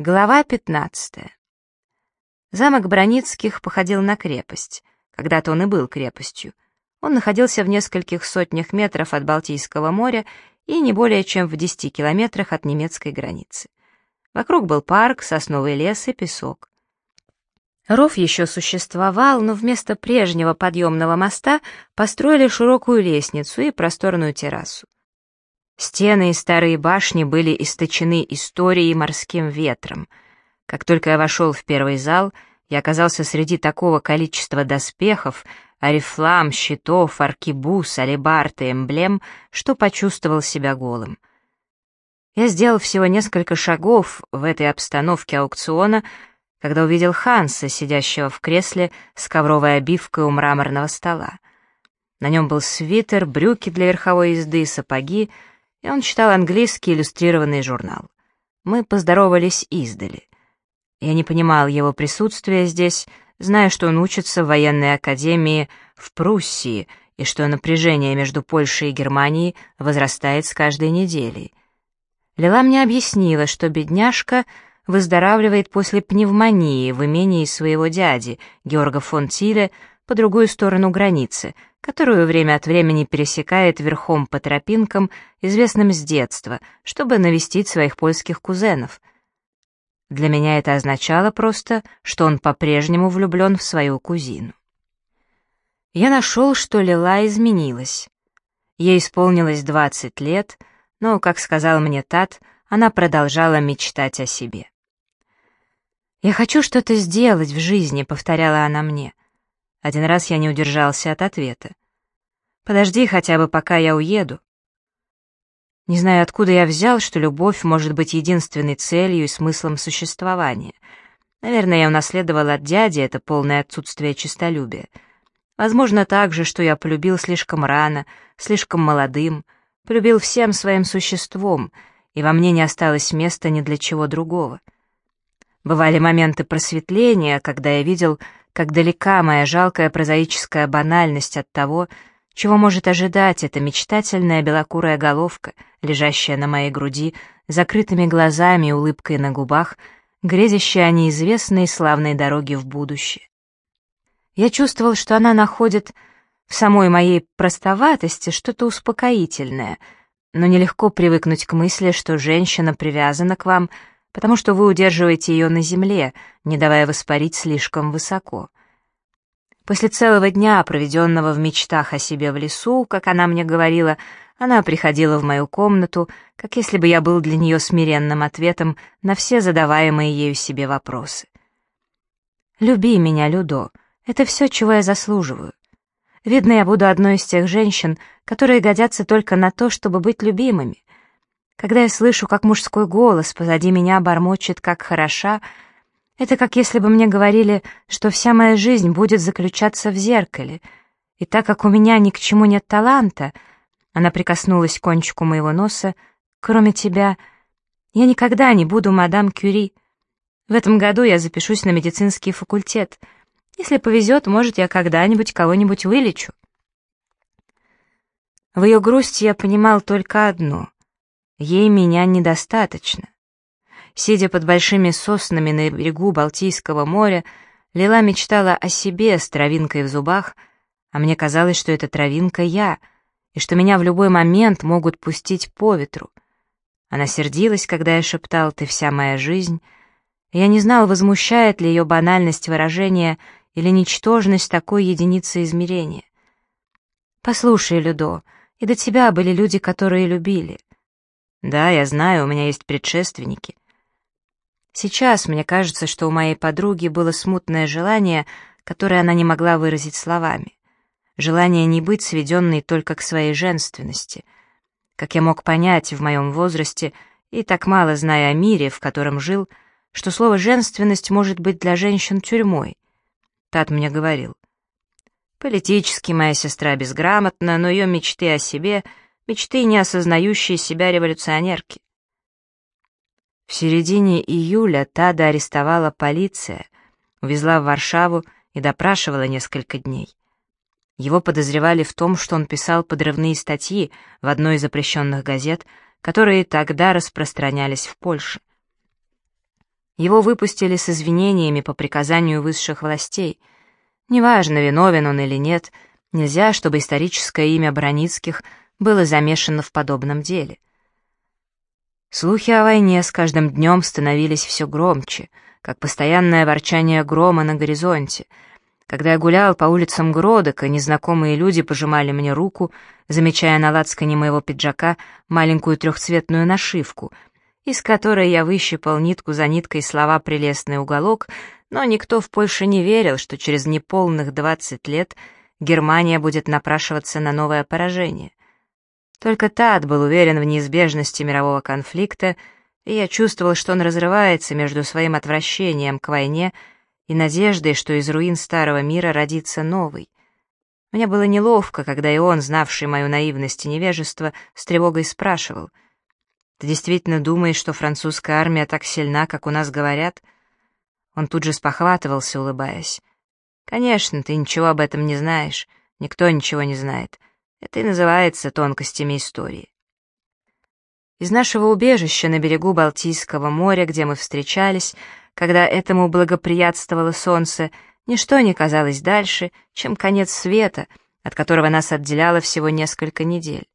Глава 15. Замок Броницких походил на крепость. Когда-то он и был крепостью. Он находился в нескольких сотнях метров от Балтийского моря и не более чем в 10 километрах от немецкой границы. Вокруг был парк, сосновый лес и песок. Ров еще существовал, но вместо прежнего подъемного моста построили широкую лестницу и просторную террасу. Стены и старые башни были источены историей и морским ветром. Как только я вошел в первый зал, я оказался среди такого количества доспехов, орифлам, щитов, аркибуз, алебард и эмблем, что почувствовал себя голым. Я сделал всего несколько шагов в этой обстановке аукциона, когда увидел Ханса, сидящего в кресле с ковровой обивкой у мраморного стола. На нем был свитер, брюки для верховой езды, сапоги — и он читал английский иллюстрированный журнал. Мы поздоровались издали. Я не понимал его присутствия здесь, зная, что он учится в военной академии в Пруссии и что напряжение между Польшей и Германией возрастает с каждой неделей. Лила мне объяснила, что бедняжка выздоравливает после пневмонии в имении своего дяди, Георга фон Тиле, по другую сторону границы, которую время от времени пересекает верхом по тропинкам, известным с детства, чтобы навестить своих польских кузенов. Для меня это означало просто, что он по-прежнему влюблен в свою кузину. Я нашел, что Лила изменилась. Ей исполнилось 20 лет, но, как сказал мне Тат, она продолжала мечтать о себе. «Я хочу что-то сделать в жизни», — повторяла она мне. Один раз я не удержался от ответа. «Подожди хотя бы, пока я уеду». Не знаю, откуда я взял, что любовь может быть единственной целью и смыслом существования. Наверное, я унаследовал от дяди это полное отсутствие честолюбия. Возможно, также, что я полюбил слишком рано, слишком молодым, полюбил всем своим существом, и во мне не осталось места ни для чего другого. Бывали моменты просветления, когда я видел, как далека моя жалкая прозаическая банальность от того, чего может ожидать эта мечтательная белокурая головка, лежащая на моей груди, закрытыми глазами и улыбкой на губах, грезящая о неизвестной славной дороге в будущее. Я чувствовал, что она находит в самой моей простоватости что-то успокоительное, но нелегко привыкнуть к мысли, что женщина привязана к вам — потому что вы удерживаете ее на земле, не давая воспарить слишком высоко. После целого дня, проведенного в мечтах о себе в лесу, как она мне говорила, она приходила в мою комнату, как если бы я был для нее смиренным ответом на все задаваемые ею себе вопросы. «Люби меня, Людо, это все, чего я заслуживаю. Видно, я буду одной из тех женщин, которые годятся только на то, чтобы быть любимыми. Когда я слышу, как мужской голос позади меня бормочет, как хороша, это как если бы мне говорили, что вся моя жизнь будет заключаться в зеркале. И так как у меня ни к чему нет таланта, она прикоснулась к кончику моего носа, кроме тебя, я никогда не буду мадам Кюри. В этом году я запишусь на медицинский факультет. Если повезет, может, я когда-нибудь кого-нибудь вылечу. В ее грусти я понимал только одно — Ей меня недостаточно. Сидя под большими соснами на берегу Балтийского моря, Лила мечтала о себе с травинкой в зубах, а мне казалось, что эта травинка я, и что меня в любой момент могут пустить по ветру. Она сердилась, когда я шептал «ты вся моя жизнь», я не знал, возмущает ли ее банальность выражения или ничтожность такой единицы измерения. «Послушай, Людо, и до тебя были люди, которые любили. Да, я знаю, у меня есть предшественники. Сейчас мне кажется, что у моей подруги было смутное желание, которое она не могла выразить словами. Желание не быть сведенной только к своей женственности. Как я мог понять в моем возрасте и так мало зная о мире, в котором жил, что слово «женственность» может быть для женщин тюрьмой. Тат мне говорил. Политически моя сестра безграмотна, но ее мечты о себе — мечты, не осознающие себя революционерки. В середине июля Тада арестовала полиция, увезла в Варшаву и допрашивала несколько дней. Его подозревали в том, что он писал подрывные статьи в одной из запрещенных газет, которые тогда распространялись в Польше. Его выпустили с извинениями по приказанию высших властей. Неважно, виновен он или нет, нельзя, чтобы историческое имя Броницких было замешано в подобном деле. Слухи о войне с каждым днем становились все громче, как постоянное ворчание грома на горизонте. Когда я гулял по улицам Гродока, незнакомые люди пожимали мне руку, замечая на лацкане моего пиджака маленькую трехцветную нашивку, из которой я выщипал нитку за ниткой слова «прелестный уголок», но никто в Польше не верил, что через неполных двадцать лет Германия будет напрашиваться на новое поражение. Только Тад был уверен в неизбежности мирового конфликта, и я чувствовал, что он разрывается между своим отвращением к войне и надеждой, что из руин старого мира родится новый. Мне было неловко, когда и он, знавший мою наивность и невежество, с тревогой спрашивал, «Ты действительно думаешь, что французская армия так сильна, как у нас говорят?» Он тут же спохватывался, улыбаясь. «Конечно, ты ничего об этом не знаешь, никто ничего не знает. Это и называется тонкостями истории. Из нашего убежища на берегу Балтийского моря, где мы встречались, когда этому благоприятствовало солнце, ничто не казалось дальше, чем конец света, от которого нас отделяло всего несколько недель.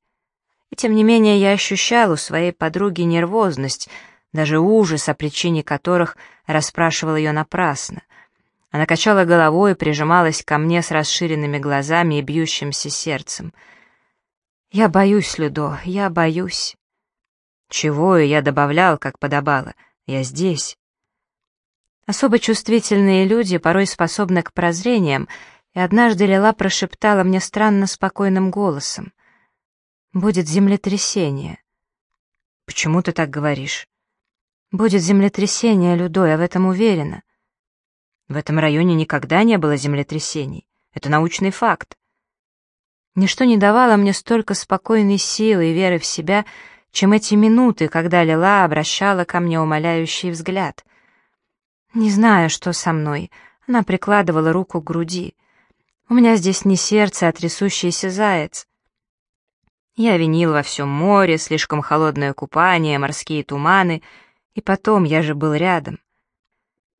И тем не менее я ощущал у своей подруги нервозность, даже ужас, о причине которых расспрашивал ее напрасно. Она качала головой и прижималась ко мне с расширенными глазами и бьющимся сердцем — «Я боюсь, Людо, я боюсь». «Чего?» — я добавлял, как подобало. «Я здесь». Особо чувствительные люди порой способны к прозрениям, и однажды Лила прошептала мне странно спокойным голосом. «Будет землетрясение». «Почему ты так говоришь?» «Будет землетрясение, Людо, я в этом уверена». «В этом районе никогда не было землетрясений. Это научный факт. Ничто не давало мне столько спокойной силы и веры в себя, чем эти минуты, когда Лила обращала ко мне умоляющий взгляд. Не знаю, что со мной. Она прикладывала руку к груди. У меня здесь не сердце, а трясущийся заяц. Я винил во всем море, слишком холодное купание, морские туманы, и потом я же был рядом.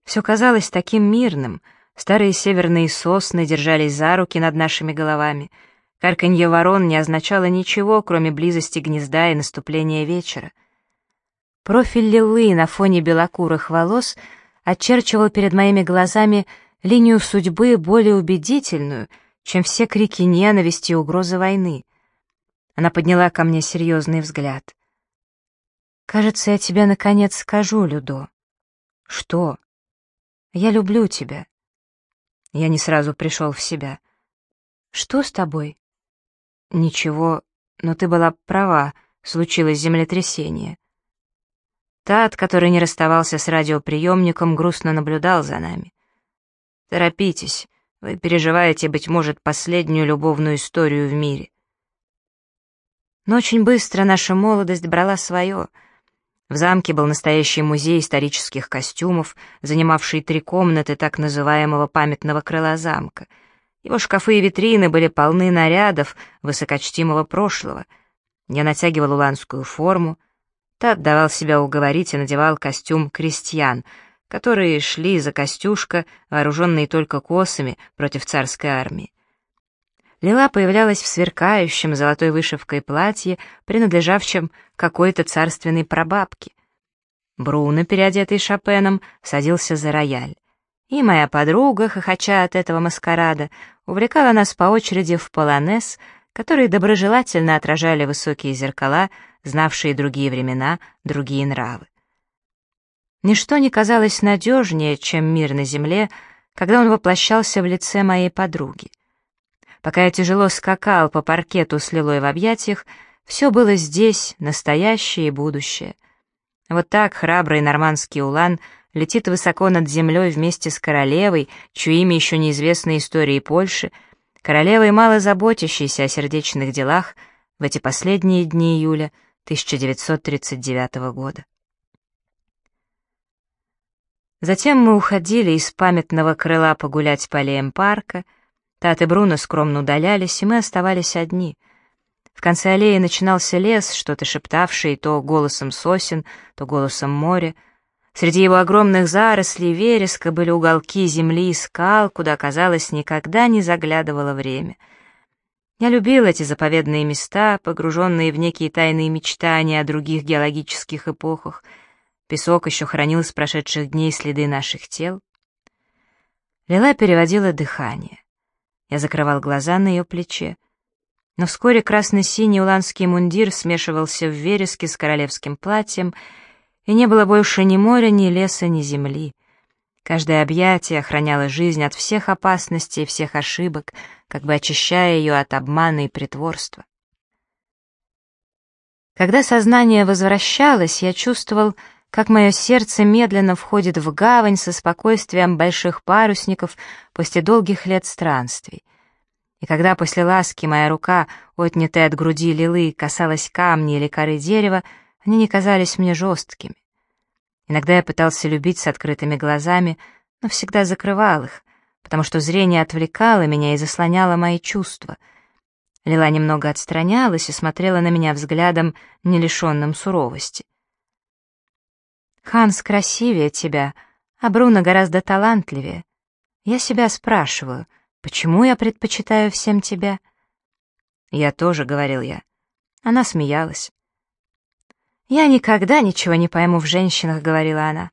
Все казалось таким мирным, старые северные сосны держались за руки над нашими головами — Карканье ворон не означало ничего, кроме близости гнезда и наступления вечера. Профиль Лилы на фоне белокурых волос очерчивал перед моими глазами линию судьбы более убедительную, чем все крики ненависти и угрозы войны. Она подняла ко мне серьезный взгляд. «Кажется, я тебе наконец скажу, Людо». «Что?» «Я люблю тебя». Я не сразу пришел в себя. «Что с тобой?» «Ничего, но ты была права, случилось землетрясение». Тат, который не расставался с радиоприемником, грустно наблюдал за нами. «Торопитесь, вы переживаете, быть может, последнюю любовную историю в мире». Но очень быстро наша молодость брала свое. В замке был настоящий музей исторических костюмов, занимавший три комнаты так называемого памятного крыла замка — его шкафы и витрины были полны нарядов высокочтимого прошлого. Я натягивал уланскую форму. Тат давал себя уговорить и надевал костюм крестьян, которые шли за Костюшка, вооруженные только косами против царской армии. Лила появлялась в сверкающем золотой вышивкой платье, принадлежавшем какой-то царственной прабабке. Бруно, переодетый Шопеном, садился за рояль. И моя подруга, хохоча от этого маскарада, увлекала нас по очереди в полонез, которые доброжелательно отражали высокие зеркала, знавшие другие времена, другие нравы. Ничто не казалось надежнее, чем мир на земле, когда он воплощался в лице моей подруги. Пока я тяжело скакал по паркету с Лилой в объятиях, все было здесь, настоящее и будущее. Вот так храбрый нормандский улан — летит высоко над землей вместе с королевой, чье имя еще неизвестно истории Польши, королевой, мало заботящейся о сердечных делах в эти последние дни июля 1939 года. Затем мы уходили из памятного крыла погулять по аллеям парка, Тат и Бруно скромно удалялись, и мы оставались одни. В конце аллеи начинался лес, что-то шептавший то голосом сосен, то голосом моря, Среди его огромных зарослей вереска были уголки земли и скал, куда, казалось, никогда не заглядывало время. Я любил эти заповедные места, погруженные в некие тайные мечтания о других геологических эпохах. Песок еще хранил с прошедших дней следы наших тел. Лила переводила дыхание. Я закрывал глаза на ее плече. Но вскоре красно-синий уланский мундир смешивался в вереске с королевским платьем — и не было больше ни моря, ни леса, ни земли. Каждое объятие охраняло жизнь от всех опасностей и всех ошибок, как бы очищая ее от обмана и притворства. Когда сознание возвращалось, я чувствовал, как мое сердце медленно входит в гавань со спокойствием больших парусников после долгих лет странствий. И когда после ласки моя рука, отнятая от груди лилы, касалась камня или коры дерева, они не казались мне жесткими. Иногда я пытался любить с открытыми глазами, но всегда закрывал их, потому что зрение отвлекало меня и заслоняло мои чувства. Лила немного отстранялась и смотрела на меня взглядом, не лишенным суровости. «Ханс красивее тебя, а Бруно гораздо талантливее. Я себя спрашиваю, почему я предпочитаю всем тебя?» «Я тоже», — говорил я. Она смеялась. «Я никогда ничего не пойму в женщинах», — говорила она.